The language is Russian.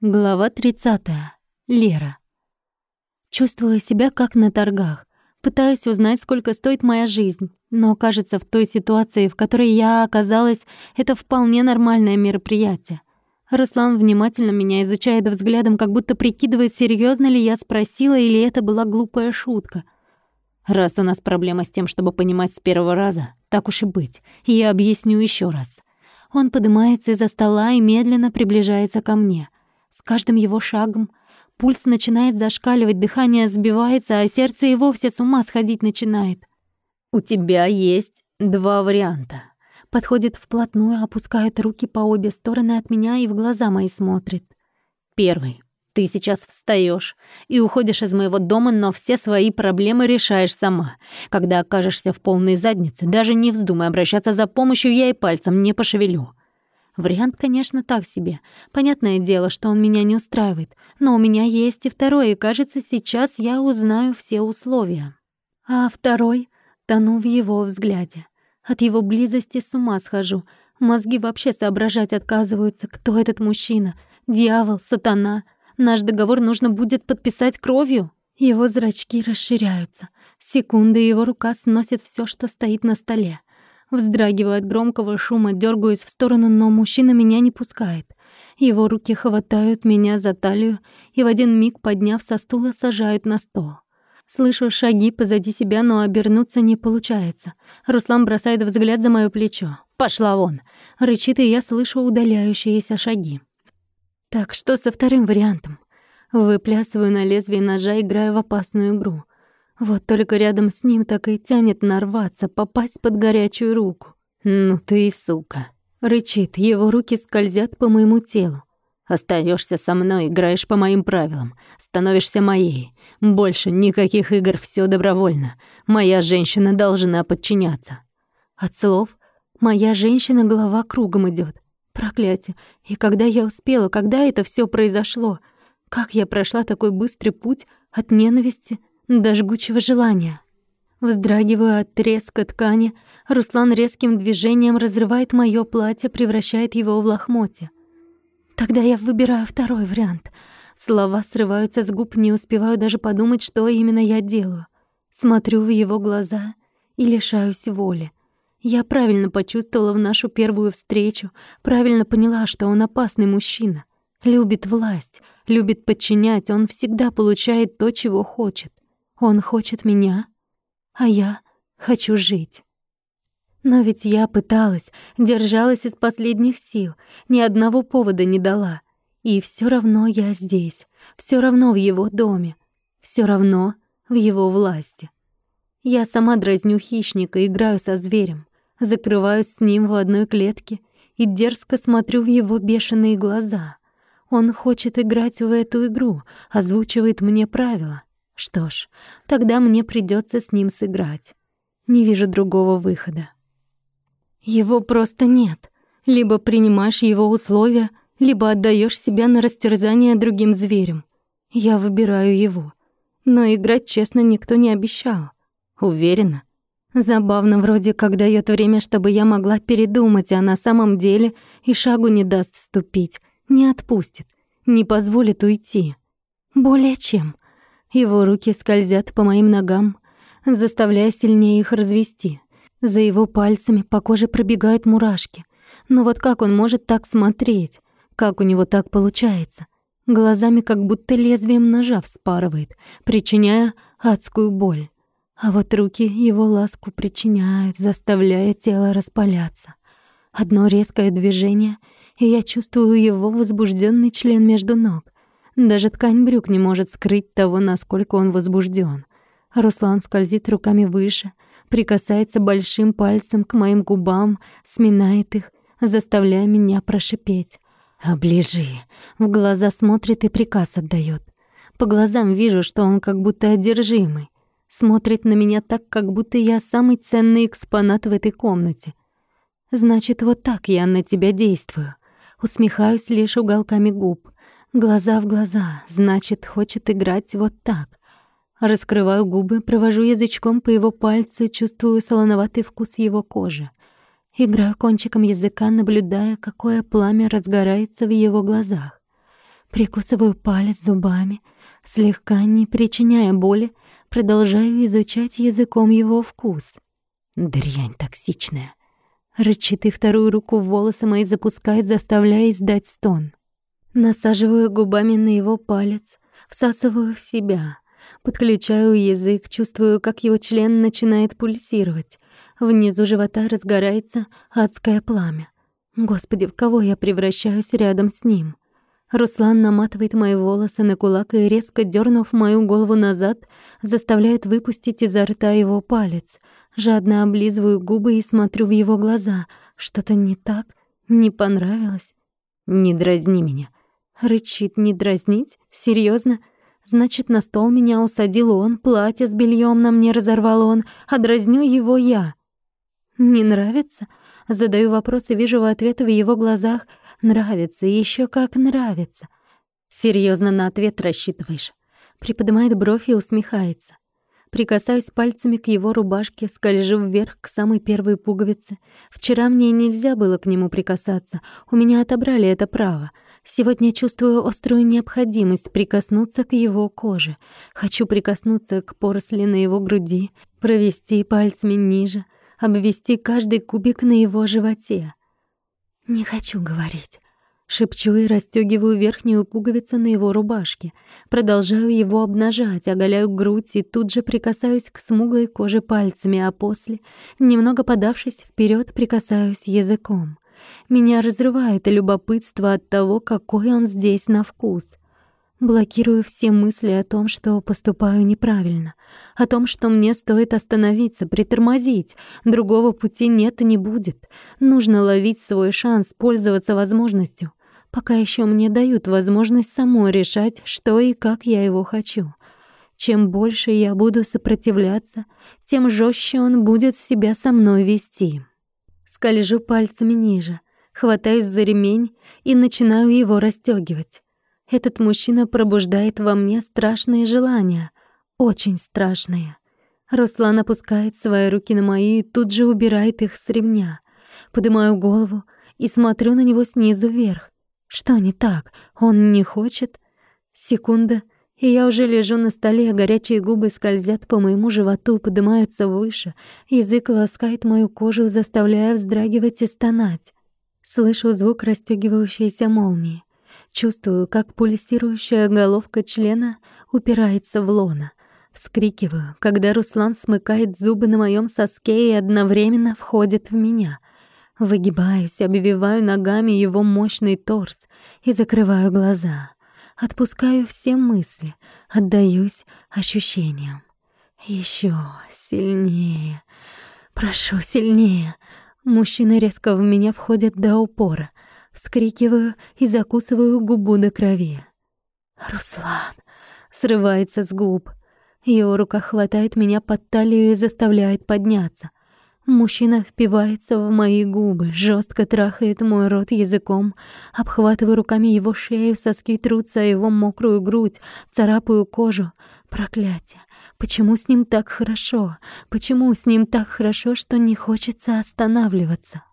Глава 30. Лера. Чувствую себя как на торгах. Пытаюсь узнать, сколько стоит моя жизнь. Но, кажется, в той ситуации, в которой я оказалась, это вполне нормальное мероприятие. Руслан внимательно меня изучает взглядом, как будто прикидывает, серьезно ли я спросила или это была глупая шутка. Раз у нас проблема с тем, чтобы понимать с первого раза, так уж и быть, я объясню еще раз. Он поднимается из-за стола и медленно приближается ко мне — с каждым его шагом пульс начинает зашкаливать, дыхание сбивается, а сердце и вовсе с ума сходить начинает. «У тебя есть два варианта». Подходит вплотную, опускает руки по обе стороны от меня и в глаза мои смотрит. Первый. Ты сейчас встаешь и уходишь из моего дома, но все свои проблемы решаешь сама. Когда окажешься в полной заднице, даже не вздумай обращаться за помощью, я и пальцем не пошевелю. Вариант, конечно, так себе. Понятное дело, что он меня не устраивает. Но у меня есть и второй, и, кажется, сейчас я узнаю все условия. А второй тону в его взгляде. От его близости с ума схожу. Мозги вообще соображать отказываются, кто этот мужчина. Дьявол, сатана. Наш договор нужно будет подписать кровью. Его зрачки расширяются. Секунды его рука сносит все, что стоит на столе. Вздрагиваю от громкого шума, дергаюсь в сторону, но мужчина меня не пускает. Его руки хватают меня за талию и в один миг, подняв со стула, сажают на стол. Слышу шаги позади себя, но обернуться не получается. Руслан бросает взгляд за моё плечо. «Пошла вон!» Рычит, и я слышу удаляющиеся шаги. Так, что со вторым вариантом? Выплясываю на лезвие ножа, играя в опасную игру. Вот только рядом с ним так и тянет нарваться, попасть под горячую руку. «Ну ты и сука!» Рычит, его руки скользят по моему телу. Остаешься со мной, играешь по моим правилам, становишься моей. Больше никаких игр, все добровольно. Моя женщина должна подчиняться». От слов «моя женщина» голова кругом идет. Проклятие. И когда я успела, когда это все произошло? Как я прошла такой быстрый путь от ненависти до жгучего желания. Вздрагиваю от треска ткани, Руслан резким движением разрывает моё платье, превращает его в лохмотья. Тогда я выбираю второй вариант. Слова срываются с губ, не успеваю даже подумать, что именно я делаю. Смотрю в его глаза и лишаюсь воли. Я правильно почувствовала в нашу первую встречу, правильно поняла, что он опасный мужчина. Любит власть, любит подчинять, он всегда получает то, чего хочет. Он хочет меня, а я хочу жить. Но ведь я пыталась, держалась из последних сил, ни одного повода не дала. И все равно я здесь, все равно в его доме, все равно в его власти. Я сама дразню хищника, играю со зверем, закрываюсь с ним в одной клетке и дерзко смотрю в его бешеные глаза. Он хочет играть в эту игру, озвучивает мне правила. Что ж, тогда мне придется с ним сыграть. Не вижу другого выхода. Его просто нет. Либо принимаешь его условия, либо отдаешь себя на растерзание другим зверям. Я выбираю его. Но играть честно никто не обещал. Уверена. Забавно вроде как даёт время, чтобы я могла передумать, а на самом деле и шагу не даст ступить, не отпустит, не позволит уйти. Более чем. Его руки скользят по моим ногам, заставляя сильнее их развести. За его пальцами по коже пробегают мурашки. Но вот как он может так смотреть? Как у него так получается? Глазами как будто лезвием ножа вспарывает, причиняя адскую боль. А вот руки его ласку причиняют, заставляя тело распаляться. Одно резкое движение, и я чувствую его возбужденный член между ног. Даже ткань брюк не может скрыть того, насколько он возбужден. Руслан скользит руками выше, прикасается большим пальцем к моим губам, сминает их, заставляя меня прошипеть. «Оближи!» В глаза смотрит и приказ отдает. По глазам вижу, что он как будто одержимый. Смотрит на меня так, как будто я самый ценный экспонат в этой комнате. Значит, вот так я на тебя действую. Усмехаюсь лишь уголками губ. Глаза в глаза, значит, хочет играть вот так. Раскрываю губы, провожу язычком по его пальцу, чувствую солоноватый вкус его кожи. Играю кончиком языка, наблюдая, какое пламя разгорается в его глазах. Прикусываю палец зубами, слегка не причиняя боли, продолжаю изучать языком его вкус. Дрянь токсичная. Рычит и вторую руку в волосы мои запускает, заставляя издать стон. Насаживаю губами на его палец, всасываю в себя. Подключаю язык, чувствую, как его член начинает пульсировать. Внизу живота разгорается адское пламя. Господи, в кого я превращаюсь рядом с ним? Руслан наматывает мои волосы на кулак и, резко дернув мою голову назад, заставляет выпустить изо рта его палец. Жадно облизываю губы и смотрю в его глаза. Что-то не так? Не понравилось? «Не дразни меня», Рычит не дразнить? Серьезно? Значит, на стол меня усадил он, платье с бельем на мне разорвал он, а дразню его я. Не нравится? Задаю вопрос и вижу в ответ в его глазах «нравится, еще как нравится». Серьезно на ответ рассчитываешь? Приподнимает бровь и усмехается. Прикасаюсь пальцами к его рубашке, скольжу вверх к самой первой пуговице. Вчера мне нельзя было к нему прикасаться, у меня отобрали это право — Сегодня чувствую острую необходимость прикоснуться к его коже. Хочу прикоснуться к поросли на его груди, провести пальцами ниже, обвести каждый кубик на его животе. Не хочу говорить. Шепчу и расстёгиваю верхнюю пуговицу на его рубашке. Продолжаю его обнажать, оголяю грудь и тут же прикасаюсь к смуглой коже пальцами, а после, немного подавшись вперед, прикасаюсь языком. Меня разрывает любопытство от того, какой он здесь на вкус. Блокирую все мысли о том, что поступаю неправильно, о том, что мне стоит остановиться, притормозить. Другого пути нет и не будет. Нужно ловить свой шанс, пользоваться возможностью, пока еще мне дают возможность самой решать, что и как я его хочу. Чем больше я буду сопротивляться, тем жестче он будет себя со мной вести. Скольжу пальцами ниже, хватаюсь за ремень и начинаю его расстёгивать. Этот мужчина пробуждает во мне страшные желания, очень страшные. Руслан опускает свои руки на мои и тут же убирает их с ремня. Поднимаю голову и смотрю на него снизу вверх. Что не так? Он не хочет? Секунда — и я уже лежу на столе, а горячие губы скользят по моему животу, поднимаются выше, язык ласкает мою кожу, заставляя вздрагивать и стонать. Слышу звук расстёгивающейся молнии. Чувствую, как пульсирующая головка члена упирается в лона. Вскрикиваю, когда Руслан смыкает зубы на моем соске и одновременно входит в меня. Выгибаюсь, обвиваю ногами его мощный торс и закрываю глаза. Отпускаю все мысли, отдаюсь ощущениям. Еще сильнее. Прошу, сильнее. Мужчина резко в меня входит до упора. Вскрикиваю и закусываю губу до крови. «Руслан!» — срывается с губ. Его рука хватает меня под талию и заставляет подняться. Мужчина впивается в мои губы, жестко трахает мой рот языком, обхватываю руками его шею, соски трутся его мокрую грудь, царапаю кожу. Проклятие! Почему с ним так хорошо? Почему с ним так хорошо, что не хочется останавливаться?